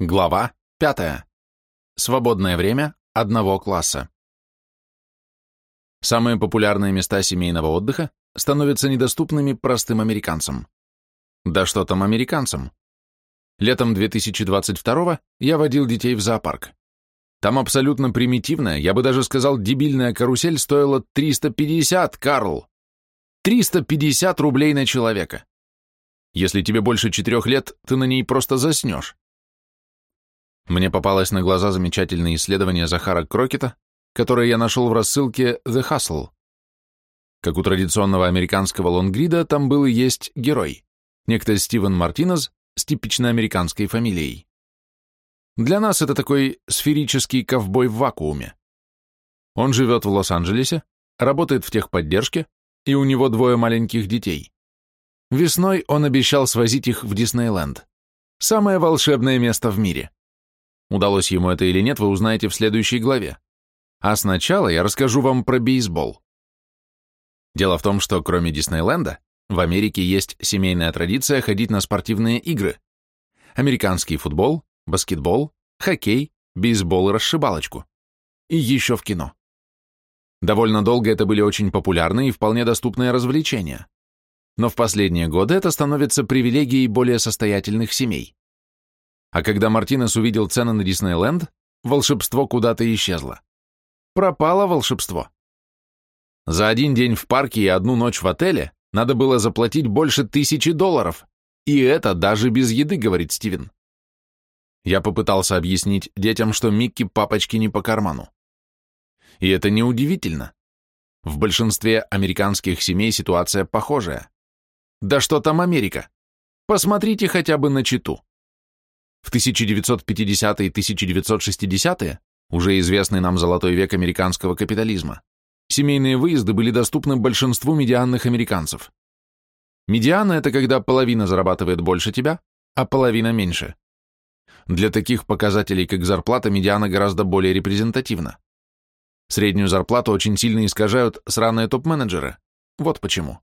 Глава 5. Свободное время одного класса. Самые популярные места семейного отдыха становятся недоступными простым американцам. Да что там американцам? Летом 2022 я водил детей в зоопарк. Там абсолютно примитивная, я бы даже сказал, дебильная карусель стоила 350, Карл! 350 рублей на человека. Если тебе больше четырех лет, ты на ней просто заснешь. Мне попалось на глаза замечательное исследование Захара Крокета, которое я нашел в рассылке The Hustle. Как у традиционного американского лонгрида, там был и есть герой, некто Стивен Мартинез с типично американской фамилией. Для нас это такой сферический ковбой в вакууме. Он живет в Лос-Анджелесе, работает в техподдержке, и у него двое маленьких детей. Весной он обещал свозить их в Диснейленд. Самое волшебное место в мире. Удалось ему это или нет, вы узнаете в следующей главе. А сначала я расскажу вам про бейсбол. Дело в том, что кроме Диснейленда, в Америке есть семейная традиция ходить на спортивные игры. Американский футбол, баскетбол, хоккей, бейсбол и расшибалочку. И еще в кино. Довольно долго это были очень популярные и вполне доступные развлечения. Но в последние годы это становится привилегией более состоятельных семей. А когда Мартинес увидел цены на Диснейленд, волшебство куда-то исчезло. Пропало волшебство. За один день в парке и одну ночь в отеле надо было заплатить больше тысячи долларов. И это даже без еды, говорит Стивен. Я попытался объяснить детям, что Микки папочки не по карману. И это неудивительно. В большинстве американских семей ситуация похожая. Да что там Америка? Посмотрите хотя бы на Читу. В 1950-е и 1960-е, уже известный нам золотой век американского капитализма, семейные выезды были доступны большинству медианных американцев. Медиана – это когда половина зарабатывает больше тебя, а половина меньше. Для таких показателей, как зарплата, медиана гораздо более репрезентативна. Среднюю зарплату очень сильно искажают сраные топ-менеджеры. Вот почему.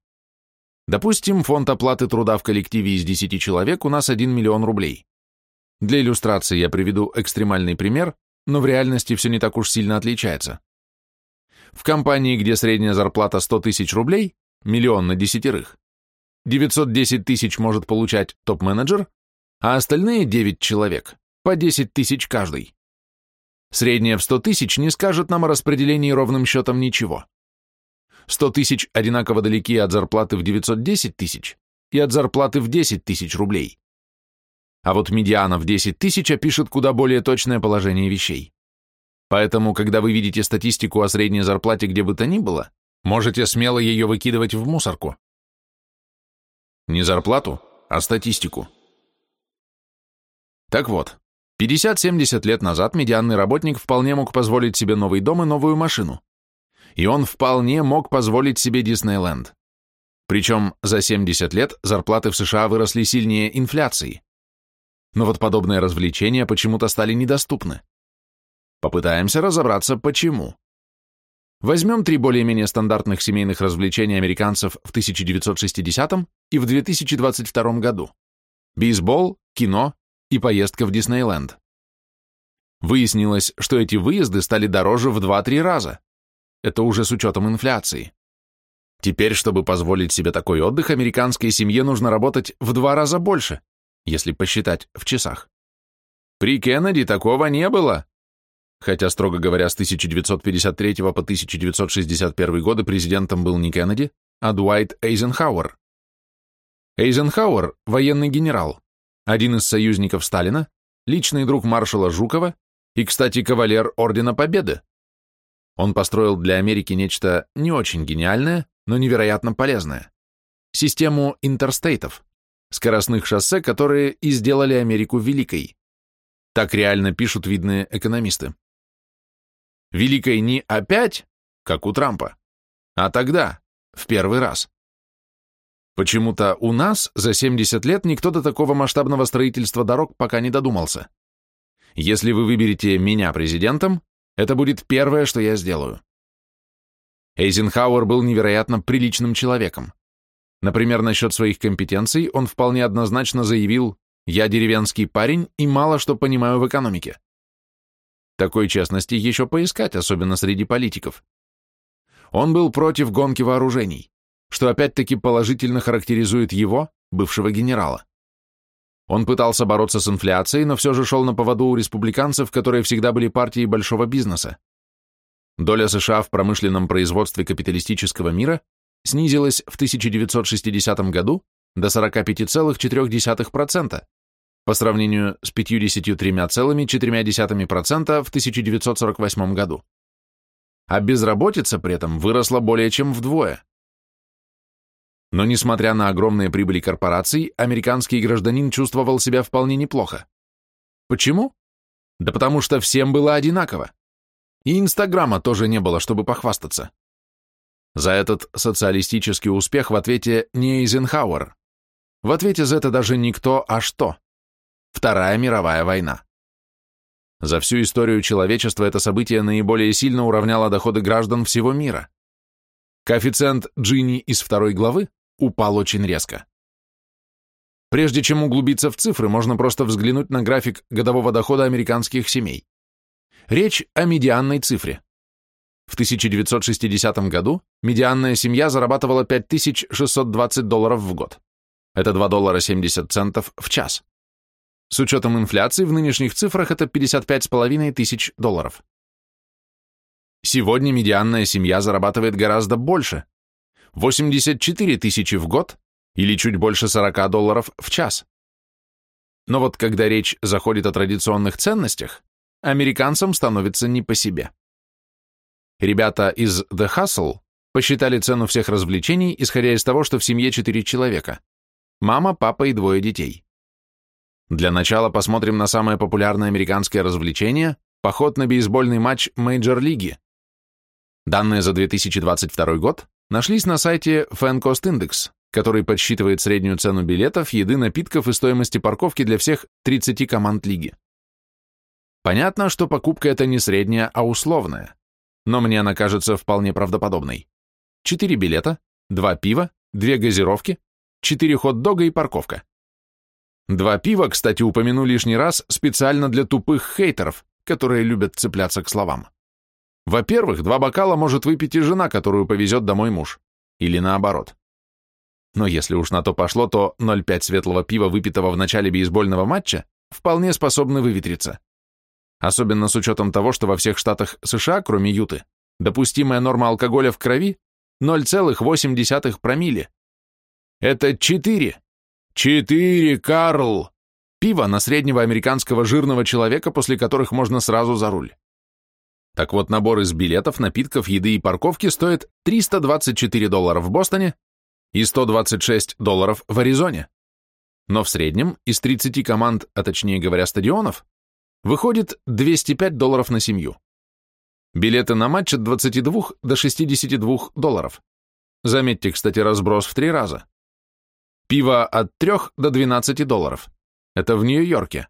Допустим, фонд оплаты труда в коллективе из 10 человек у нас 1 миллион рублей. Для иллюстрации я приведу экстремальный пример, но в реальности все не так уж сильно отличается. В компании, где средняя зарплата 100 тысяч рублей, миллион на десятерых, 910 тысяч может получать топ-менеджер, а остальные 9 человек по 10 тысяч каждый. Средняя в 100 тысяч не скажет нам о распределении ровным счетом ничего. 100 тысяч одинаково далеки от зарплаты в 910 тысяч и от зарплаты в 10 тысяч рублей. А вот медиана в 10 тысяч опишет куда более точное положение вещей. Поэтому, когда вы видите статистику о средней зарплате где бы то ни было, можете смело ее выкидывать в мусорку. Не зарплату, а статистику. Так вот, 50-70 лет назад медианный работник вполне мог позволить себе новый дом и новую машину. И он вполне мог позволить себе Диснейленд. Причем за 70 лет зарплаты в США выросли сильнее инфляции но вот подобные развлечения почему-то стали недоступны. Попытаемся разобраться, почему. Возьмем три более-менее стандартных семейных развлечения американцев в 1960 и в 2022 году. Бейсбол, кино и поездка в Диснейленд. Выяснилось, что эти выезды стали дороже в 2-3 раза. Это уже с учетом инфляции. Теперь, чтобы позволить себе такой отдых, американской семье нужно работать в два раза больше, если посчитать в часах. При Кеннеди такого не было. Хотя, строго говоря, с 1953 по 1961 годы президентом был не Кеннеди, а Дуайт Эйзенхауэр. Эйзенхауэр – военный генерал, один из союзников Сталина, личный друг маршала Жукова и, кстати, кавалер Ордена Победы. Он построил для Америки нечто не очень гениальное, но невероятно полезное – систему интерстейтов скоростных шоссе, которые и сделали Америку великой. Так реально пишут видные экономисты. Великой не опять, как у Трампа, а тогда, в первый раз. Почему-то у нас за 70 лет никто до такого масштабного строительства дорог пока не додумался. Если вы выберете меня президентом, это будет первое, что я сделаю. Эйзенхауэр был невероятно приличным человеком. Например, насчет своих компетенций он вполне однозначно заявил Я деревенский парень и мало что понимаю в экономике. Такой честности еще поискать, особенно среди политиков. Он был против гонки вооружений, что опять-таки положительно характеризует его, бывшего генерала. Он пытался бороться с инфляцией, но все же шел на поводу у республиканцев, которые всегда были партией большого бизнеса. Доля США в промышленном производстве капиталистического мира снизилась в 1960 году до 45,4% по сравнению с 53,4% в 1948 году. А безработица при этом выросла более чем вдвое. Но несмотря на огромные прибыли корпораций, американский гражданин чувствовал себя вполне неплохо. Почему? Да потому что всем было одинаково. И Инстаграма тоже не было, чтобы похвастаться. За этот социалистический успех в ответе не Эйзенхауэр. В ответе за это даже не кто, а что. Вторая мировая война. За всю историю человечества это событие наиболее сильно уравняло доходы граждан всего мира. Коэффициент Джинни из второй главы упал очень резко. Прежде чем углубиться в цифры, можно просто взглянуть на график годового дохода американских семей. Речь о медианной цифре. В 1960 году медианная семья зарабатывала 5620 долларов в год. Это 2 доллара 70 центов в час. С учетом инфляции в нынешних цифрах это 55,5 тысяч долларов. Сегодня медианная семья зарабатывает гораздо больше, 84 тысячи в год или чуть больше 40 долларов в час. Но вот когда речь заходит о традиционных ценностях, американцам становится не по себе. Ребята из The Hustle посчитали цену всех развлечений, исходя из того, что в семье 4 человека. Мама, папа и двое детей. Для начала посмотрим на самое популярное американское развлечение – поход на бейсбольный матч мейджор-лиги. Данные за 2022 год нашлись на сайте Fan Cost Index, который подсчитывает среднюю цену билетов, еды, напитков и стоимости парковки для всех 30 команд лиги. Понятно, что покупка это не средняя, а условная, но мне она кажется вполне правдоподобной. Четыре билета, два пива, две газировки, четыре хот-дога и парковка. Два пива, кстати, упомяну лишний раз специально для тупых хейтеров, которые любят цепляться к словам. Во-первых, два бокала может выпить и жена, которую повезет домой муж. Или наоборот. Но если уж на то пошло, то 0,5 светлого пива, выпитого в начале бейсбольного матча, вполне способны выветриться. Особенно с учетом того, что во всех штатах США, кроме Юты, допустимая норма алкоголя в крови 0,8 промилле. Это 4. 4, Карл! Пиво на среднего американского жирного человека, после которых можно сразу за руль. Так вот, набор из билетов, напитков, еды и парковки стоит 324 доллара в Бостоне и 126 долларов в Аризоне. Но в среднем из 30 команд, а точнее говоря стадионов, выходит 205 долларов на семью. Билеты на матч от 22 до 62 долларов. Заметьте, кстати, разброс в три раза. Пиво от 3 до 12 долларов. Это в Нью-Йорке.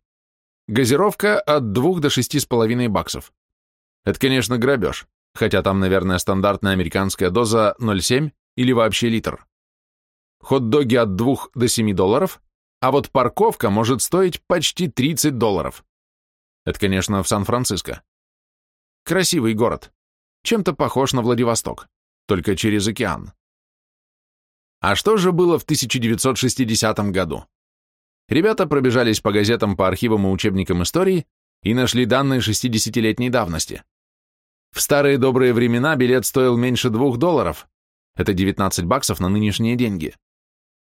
Газировка от 2 до 6,5 баксов. Это, конечно, грабеж, хотя там, наверное, стандартная американская доза 0,7 или вообще литр. Хот-доги от 2 до 7 долларов, а вот парковка может стоить почти 30 долларов. Это, конечно, в Сан-Франциско. Красивый город. Чем-то похож на Владивосток, только через океан. А что же было в 1960 году? Ребята пробежались по газетам, по архивам и учебникам истории и нашли данные 60-летней давности. В старые добрые времена билет стоил меньше двух долларов. Это 19 баксов на нынешние деньги.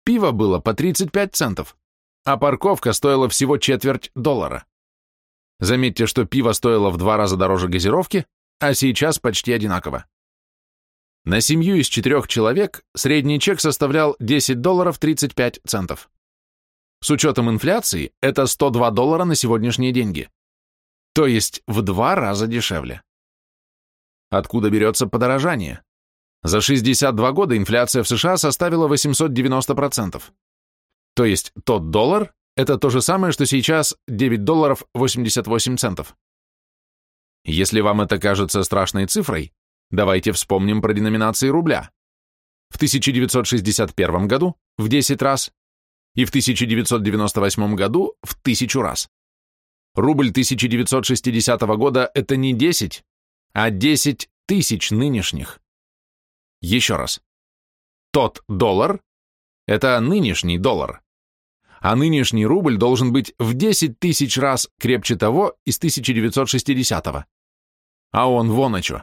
Пиво было по 35 центов, а парковка стоила всего четверть доллара. Заметьте, что пиво стоило в два раза дороже газировки, а сейчас почти одинаково. На семью из четырех человек средний чек составлял 10 долларов 35 центов. С учетом инфляции это 102 доллара на сегодняшние деньги. То есть в два раза дешевле. Откуда берется подорожание? За 62 года инфляция в США составила 890%. То есть тот доллар – это то же самое, что сейчас 9 долларов 88 центов. Если вам это кажется страшной цифрой, давайте вспомним про деноминации рубля. В 1961 году в 10 раз и в 1998 году в тысячу раз. Рубль 1960 года – это не 10, а 10 тысяч нынешних. Еще раз. Тот доллар – это нынешний доллар, а нынешний рубль должен быть в 10 тысяч раз крепче того из 1960-го. А он вон о чё.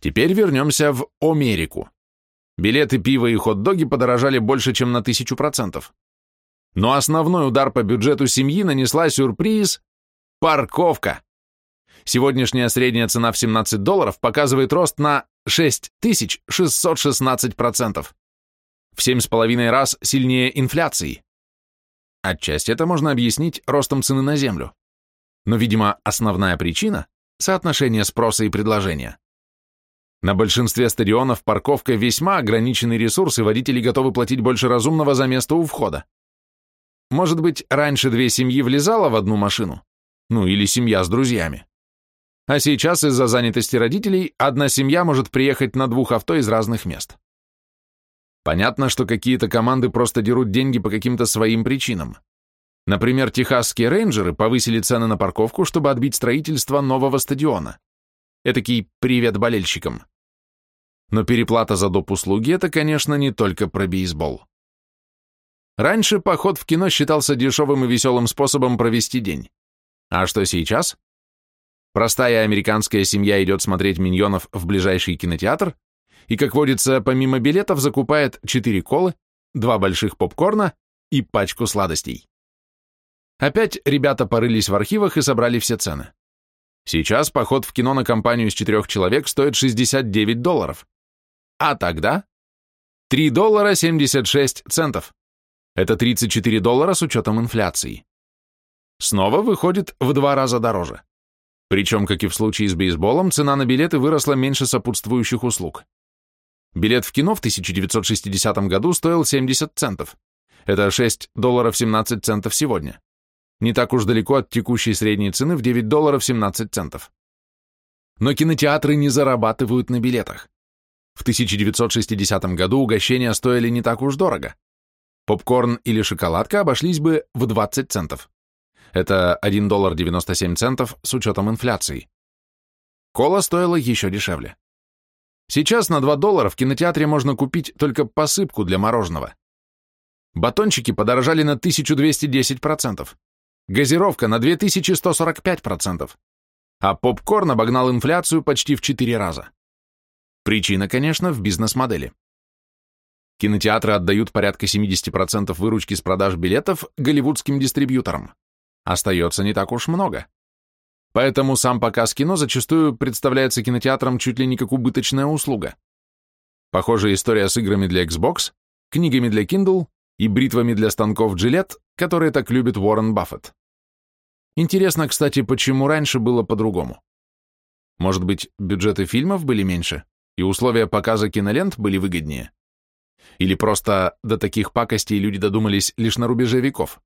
Теперь вернемся в Америку. Билеты пива и хот-доги подорожали больше, чем на тысячу процентов. Но основной удар по бюджету семьи нанесла сюрприз – парковка. Сегодняшняя средняя цена в 17 долларов показывает рост на 6616%. В 7,5 раз сильнее инфляции. Отчасти это можно объяснить ростом цены на землю. Но, видимо, основная причина – соотношение спроса и предложения. На большинстве стадионов парковка весьма ограниченный ресурс, и водители готовы платить больше разумного за место у входа. Может быть, раньше две семьи влезало в одну машину? Ну, или семья с друзьями. А сейчас из-за занятости родителей одна семья может приехать на двух авто из разных мест. Понятно, что какие-то команды просто дерут деньги по каким-то своим причинам. Например, техасские рейнджеры повысили цены на парковку, чтобы отбить строительство нового стадиона. Этакий привет болельщикам. Но переплата за доп. услуги – это, конечно, не только про бейсбол. Раньше поход в кино считался дешевым и веселым способом провести день. А что сейчас? Простая американская семья идет смотреть «Миньонов» в ближайший кинотеатр и, как водится, помимо билетов закупает 4 колы, 2 больших попкорна и пачку сладостей. Опять ребята порылись в архивах и собрали все цены. Сейчас поход в кино на компанию из четырех человек стоит 69 долларов. А тогда 3 доллара 76 центов. Это 34 доллара с учетом инфляции. Снова выходит в два раза дороже. Причем, как и в случае с бейсболом, цена на билеты выросла меньше сопутствующих услуг. Билет в кино в 1960 году стоил 70 центов. Это 6 долларов 17 центов сегодня. Не так уж далеко от текущей средней цены в 9 долларов 17 центов. Но кинотеатры не зарабатывают на билетах. В 1960 году угощения стоили не так уж дорого. Попкорн или шоколадка обошлись бы в 20 центов. Это 1 доллар 97 центов с учетом инфляции. Кола стоила еще дешевле. Сейчас на 2 доллара в кинотеатре можно купить только посыпку для мороженого. Батончики подорожали на 1210%, газировка на 2145%, а попкорн обогнал инфляцию почти в 4 раза. Причина, конечно, в бизнес-модели. Кинотеатры отдают порядка 70% выручки с продаж билетов голливудским дистрибьюторам. Остается не так уж много. Поэтому сам показ кино зачастую представляется кинотеатром чуть ли не как убыточная услуга. Похожая история с играми для Xbox, книгами для Kindle и бритвами для станков Gillette, которые так любит Уоррен Баффет. Интересно, кстати, почему раньше было по-другому. Может быть, бюджеты фильмов были меньше? и условия показа кинолент были выгоднее? Или просто до таких пакостей люди додумались лишь на рубеже веков?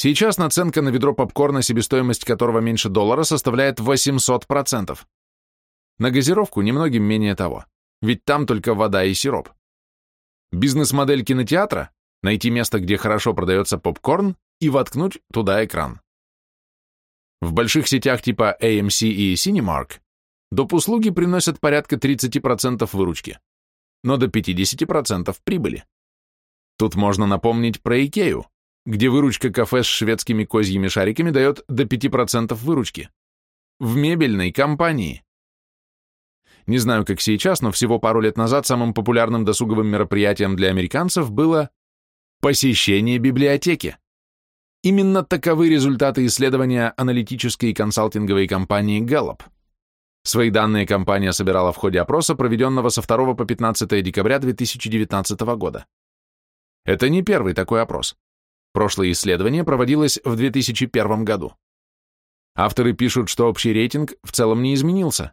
Сейчас наценка на ведро попкорна, себестоимость которого меньше доллара, составляет 800%. На газировку немногим менее того, ведь там только вода и сироп. Бизнес-модель кинотеатра – найти место, где хорошо продается попкорн, и воткнуть туда экран. В больших сетях типа AMC и Cinemark Доп. услуги приносят порядка 30% выручки, но до 50% прибыли. Тут можно напомнить про Икею, где выручка кафе с шведскими козьими шариками дает до 5% выручки. В мебельной компании. Не знаю, как сейчас, но всего пару лет назад самым популярным досуговым мероприятием для американцев было посещение библиотеки. Именно таковы результаты исследования аналитической и консалтинговой компании Gallup. Свои данные компания собирала в ходе опроса, проведенного со 2 по 15 декабря 2019 года. Это не первый такой опрос. Прошлое исследование проводилось в 2001 году. Авторы пишут, что общий рейтинг в целом не изменился,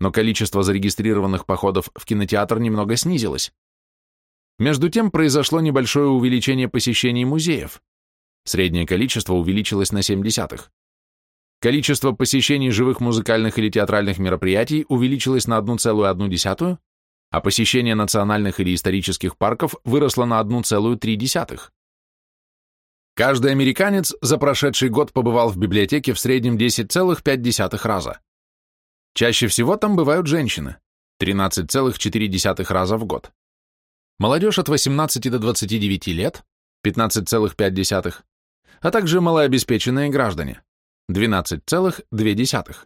но количество зарегистрированных походов в кинотеатр немного снизилось. Между тем произошло небольшое увеличение посещений музеев. Среднее количество увеличилось на 7 десятых. Количество посещений живых музыкальных или театральных мероприятий увеличилось на 1,1, а посещение национальных или исторических парков выросло на 1,3. Каждый американец за прошедший год побывал в библиотеке в среднем 10,5 раза. Чаще всего там бывают женщины, 13,4 раза в год. Молодежь от 18 до 29 лет, 15,5, а также малообеспеченные граждане, 12,2.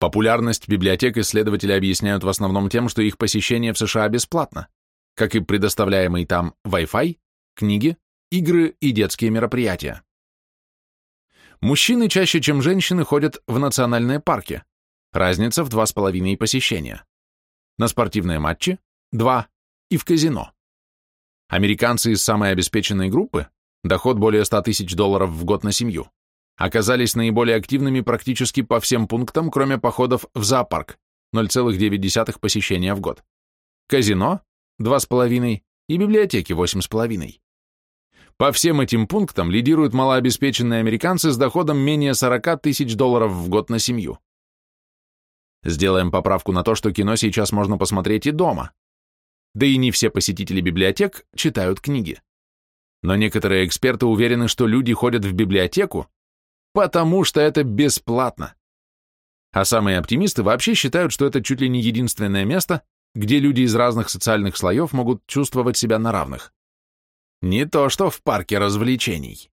Популярность библиотек исследователи объясняют в основном тем, что их посещение в США бесплатно, как и предоставляемый там Wi-Fi, книги, игры и детские мероприятия. Мужчины чаще, чем женщины, ходят в национальные парки. Разница в 2,5 посещения. На спортивные матчи – 2 и в казино. Американцы из самой обеспеченной группы, доход более 100 тысяч долларов в год на семью, оказались наиболее активными практически по всем пунктам, кроме походов в зоопарк, 0,9 посещения в год, казино – 2,5 и библиотеки – 8,5. По всем этим пунктам лидируют малообеспеченные американцы с доходом менее 40 тысяч долларов в год на семью. Сделаем поправку на то, что кино сейчас можно посмотреть и дома. Да и не все посетители библиотек читают книги. Но некоторые эксперты уверены, что люди ходят в библиотеку, потому что это бесплатно. А самые оптимисты вообще считают, что это чуть ли не единственное место, где люди из разных социальных слоев могут чувствовать себя на равных. Не то что в парке развлечений.